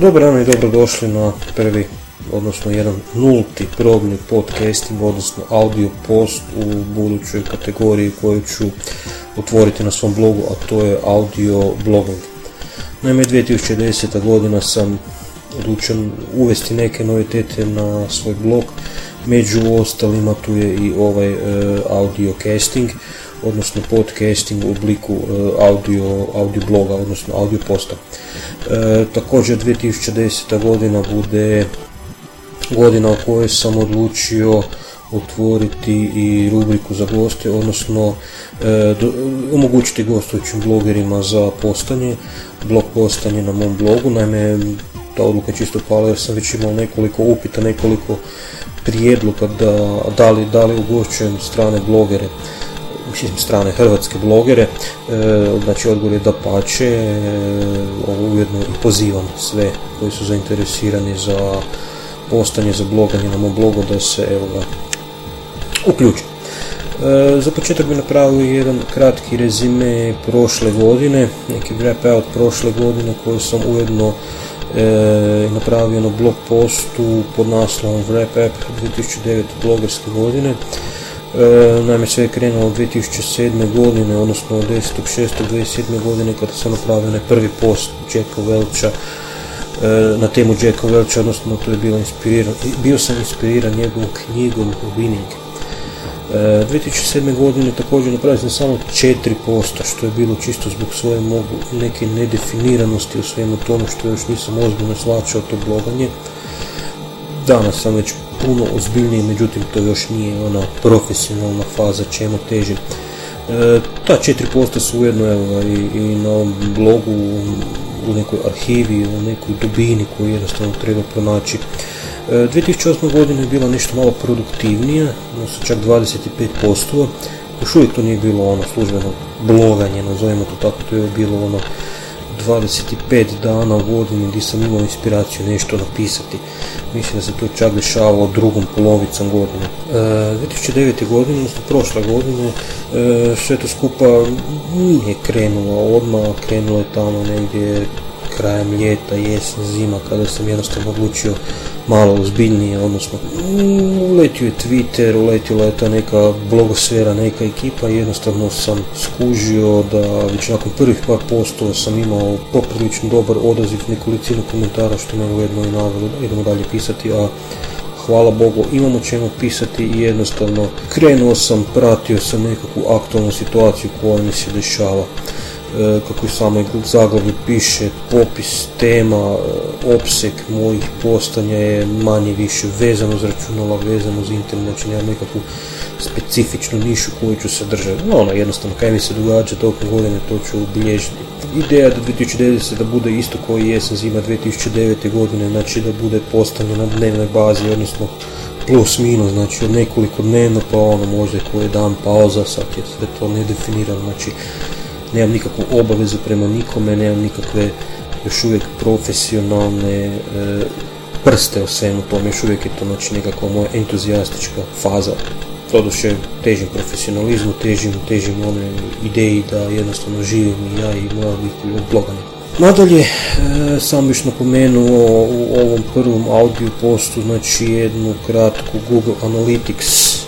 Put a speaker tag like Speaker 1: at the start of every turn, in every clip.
Speaker 1: Dobar dan i dobrodošli na prvi, odnosno jedan nulti probni podcasting, odnosno audio post u budućoj kategoriji koju ću otvoriti na svom blogu, a to je audio blogging. Naime, 2010. godina sam odlučen uvesti neke novitete na svoj blog, među ostalima tu je i ovaj e, audio casting, odnosno podcasting u obliku e, audio, audio bloga, odnosno audio posta. E, također 2010. godina bude godina u kojoj sam odlučio otvoriti i rubriku za goste, odnosno e, omogućiti gostujućim blogerima za postanje, blog postanje na mom blogu. Naime, ta odluka je čisto pala jer sam već imao nekoliko upita, nekoliko prijedloga da, da li, da li ugošćujem strane blogere mislim strane hrvatske blogere, e, znači odgovor je da pače, e, ujedno i pozivam sve koji su zainteresirani za postanje, za bloganje na mom blogu da se evo ga uključe. E, za početak bi napravio jedan kratki rezime prošle godine, neki wrap out prošle godine koji sam ujedno e, napravio na blog postu pod naslovom Wrap Up 2009 blogerske godine. E, naime, sve je krenulo od 2007. godine, odnosno od 10.6.2007. godine kada sam napravio onaj prvi post Jacka Welcha e, na temu Jacka Welcha, odnosno to je bilo inspiriran, bio sam inspiriran njegovom knjigom Winning. E, 2007. godine također napravio sam samo 4 posta, što je bilo čisto zbog svoje mogu neke nedefiniranosti u svemu tomu što još nisam ozbiljno slačao to bloganje. Danas sam već puno ozbiljniji, međutim to još nije ona profesionalna faza čemu težim. E, ta četiri posta su ujedno evo, i, i na ovom blogu u nekoj arhivi, u nekoj dubini koju jednostavno treba pronaći. E, 2008. godina je bila nešto malo produktivnija, odnosno čak 25%, još uvijek to nije bilo ono službeno bloganje, nazovimo to tako, to je bilo ono 25 dana u godini gdje sam imao inspiraciju nešto napisati. Mislim da se to čak dešavalo drugom polovicom godine. E, 2009. godine, odnosno prošle godine, e, sve to skupa nije krenulo odmah, krenulo je tamo negdje krajem ljeta, jesen, zima, kada sam jednostavno odlučio malo ozbiljnije, odnosno uletio je Twitter, uletila je ta neka blogosfera, neka ekipa i jednostavno sam skužio da već nakon prvih par postova sam imao poprilično dobar odaziv, nekolicinu komentara što me ujedno i navelo da idemo dalje pisati, a hvala Bogu imamo čemu pisati i jednostavno krenuo sam, pratio sam nekakvu aktualnu situaciju koja mi se dešava. E, kako i samoj piše, popis tema, e, opsek mojih postanja je manje više vezano za računala, vezano za internet, znači nemam nekakvu specifičnu nišu koju ću se držati. No, ono, jednostavno, kaj mi se događa tokom godine, to ću obilježiti. Ideja da 2010. da bude isto koji jesen zima 2009. godine, znači da bude postanje na dnevnoj bazi, odnosno plus minus, znači od nekoliko dnevno, pa ono možda koji dan pauza, sad je sve to nedefinirano, znači nemam nikakvu obavezu prema nikome, nemam nikakve još uvijek profesionalne e, prste o svemu tome, još uvijek je to znači nekakva moja entuzijastička faza. Doduše težim profesionalizmu, težim, težim one ideji da jednostavno živim i ja i moja obitelj od bloganja. Nadalje, e, sam bih napomenuo u ovom prvom audio postu, znači jednu kratku Google Analytics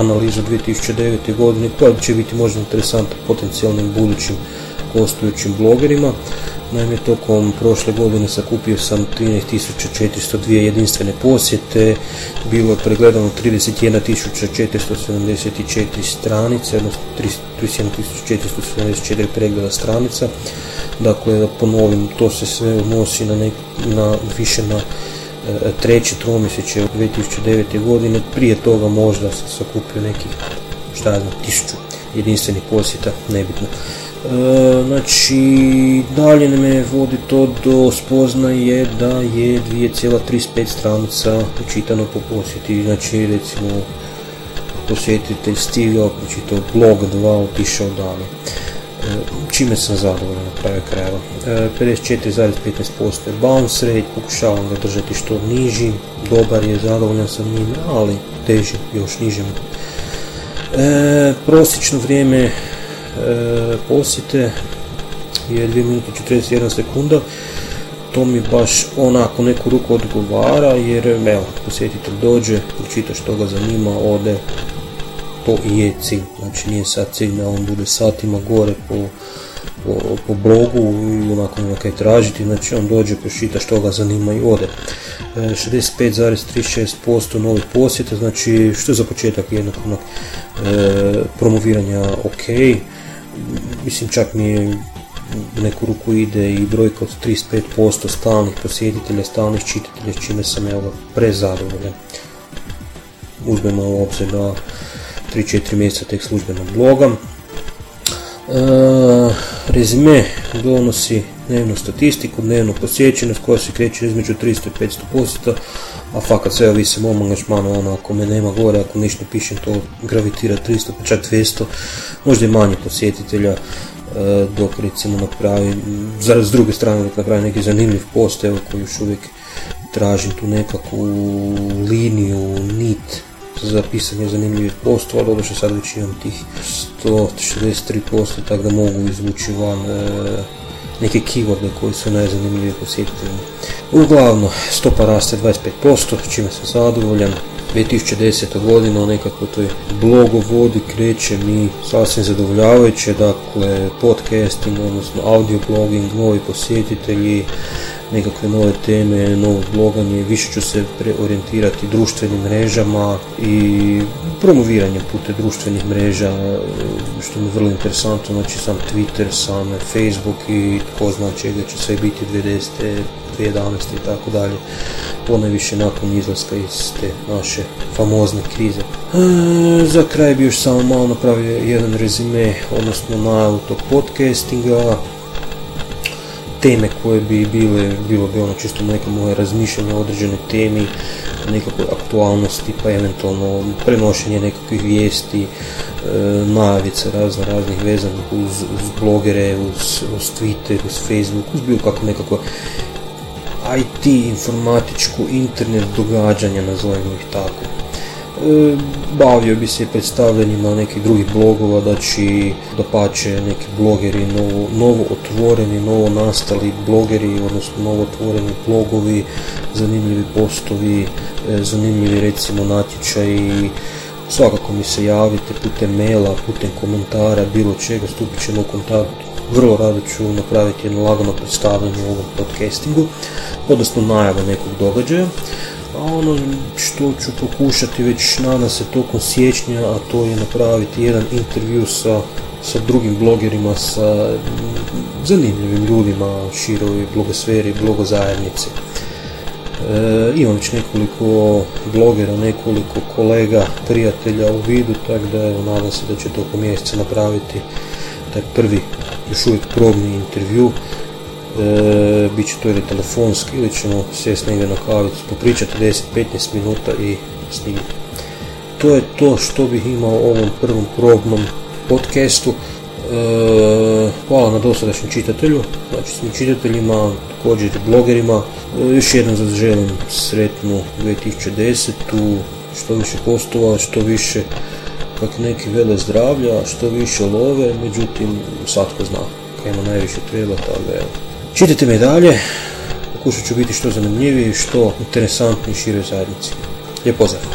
Speaker 1: analizu 2009. godine koja će biti možda interesantna potencijalnim budućim gostujućim blogerima. Naime, tokom prošle godine sakupio sam 13.402 jedinstvene posjete, bilo je pregledano 31.474 stranice, odnosno 31.474 pregleda stranica. Dakle, da ponovim, to se sve odnosi na, na više na treće tromjesečje od 2009. godine, prije toga možda sam sakupio nekih, šta znam, tisuću jedinstvenih posjeta, nebitno. E, znači, dalje me vodi to do spoznaje da je 2,35 stranica učitano po posjeti, znači recimo posjetitelj stigao, pročitao blog 2, otišao dalje čime sam zadovoljan na kraju krajeva. 54,15% je bounce rate, pokušavam ga držati što niži, dobar je, zadovoljan sam njim, ali teži još nižem. E, prosječno vrijeme e, posjete je 2 minuta 41 sekunda, to mi baš onako neku ruku odgovara jer evo, posjetitelj dođe, pročita što ga zanima, ode, to i je cilj. Znači nije sad cilj da on bude satima gore po, po, po blogu i onako nema kaj tražiti, znači on dođe, pročita što ga zanima i ode. 65,36% e, novih posjeta, znači što je za početak jednog onog e, promoviranja ok, mislim čak mi je neku ruku ide i brojka od 35% stalnih posjetitelja, stalnih čitatelja, čime sam evo prezadovoljan. Uzmemo u obzir da 3-4 mjeseca tek službenog bloga. E, rezime donosi dnevnu statistiku, dnevnu posjećenost koja se kreće između 300 i 500 posjeta, a fakat sve ovisi mom angažmanu, ono, ako me nema gore, ako ništa pišem, to gravitira 300, pa čak 200, možda i manje posjetitelja, e, dok recimo napravi, s druge strane dok napravi neki zanimljiv post, evo koji još uvijek tražim tu nekakvu liniju, za pisanje zanimljivih postova, što sad već imam tih 163%, tako da mogu izvući van e, neke keyworde koji su najzanimljiviji posjetiteljima. Uglavnom, stopa raste 25%, čime sam zadovoljan. 2010. godina nekako toj blogovodi kreće mi sasvim zadovoljavajuće, dakle podcasting, odnosno audio blogging, novi posjetitelji, nekakve nove teme, novo bloganje, više ću se preorijentirati društvenim mrežama i promoviranje putem društvenih mreža, što mi je vrlo interesantno, znači sam Twitter, sam Facebook i tko zna čega će sve biti 2010. 2011. i tako dalje, ponajviše nakon izlaska iz te naše famozne krize. E, za kraj bi još samo malo napravio jedan rezime, odnosno najavu tog podcastinga, teme koje bi bile, bilo bi ono čisto neka moje razmišljanje o određenoj temi, nekakvoj aktualnosti, pa eventualno prenošenje nekakvih vijesti, najavice razno raznih vezanih uz, uz blogere, uz, uz Twitter, uz Facebook, uz bilo kako nekako IT, informatičku, internet događanja, nazovimo ih tako. E, bavio bi se predstavljanjima nekih drugih blogova, da pače neki blogeri, novo, novo otvoreni, novo nastali blogeri, odnosno novo otvoreni blogovi, zanimljivi postovi, e, zanimljivi recimo natječaji, svakako mi se javite putem maila, putem komentara, bilo čega, stupit ćemo u kontakt. Vrlo rado ću napraviti jedno lagano predstavljanje u ovom podcastingu, odnosno najava nekog događaja. A ono što ću pokušati već nadam se tokom siječnja, a to je napraviti jedan intervju sa, sa drugim blogerima, sa zanimljivim ljudima široj blogosferi, blogozajednice. E, imam već nekoliko blogera, nekoliko kolega, prijatelja u vidu, tako da evo, nadam se da će tokom mjeseca napraviti taj prvi, još uvijek probni intervju e, bit će to ili telefonski ili ćemo sjesti negdje na kavicu, popričati 10-15 minuta i snimiti. To je to što bih imao u ovom prvom probnom podcastu. E, hvala na dosadašnjem čitatelju, znači svim čitateljima, također i blogerima. E, još jednom zaželim sretnu 2010. Što više postova, što više kak neki vele zdravlja, što više love, međutim svatko zna kaj ima najviše treba, tako da Čitajte me dalje, pokušat ću biti što zanimljiviji, što interesantniji široj zajednici. Lijep pozdrav!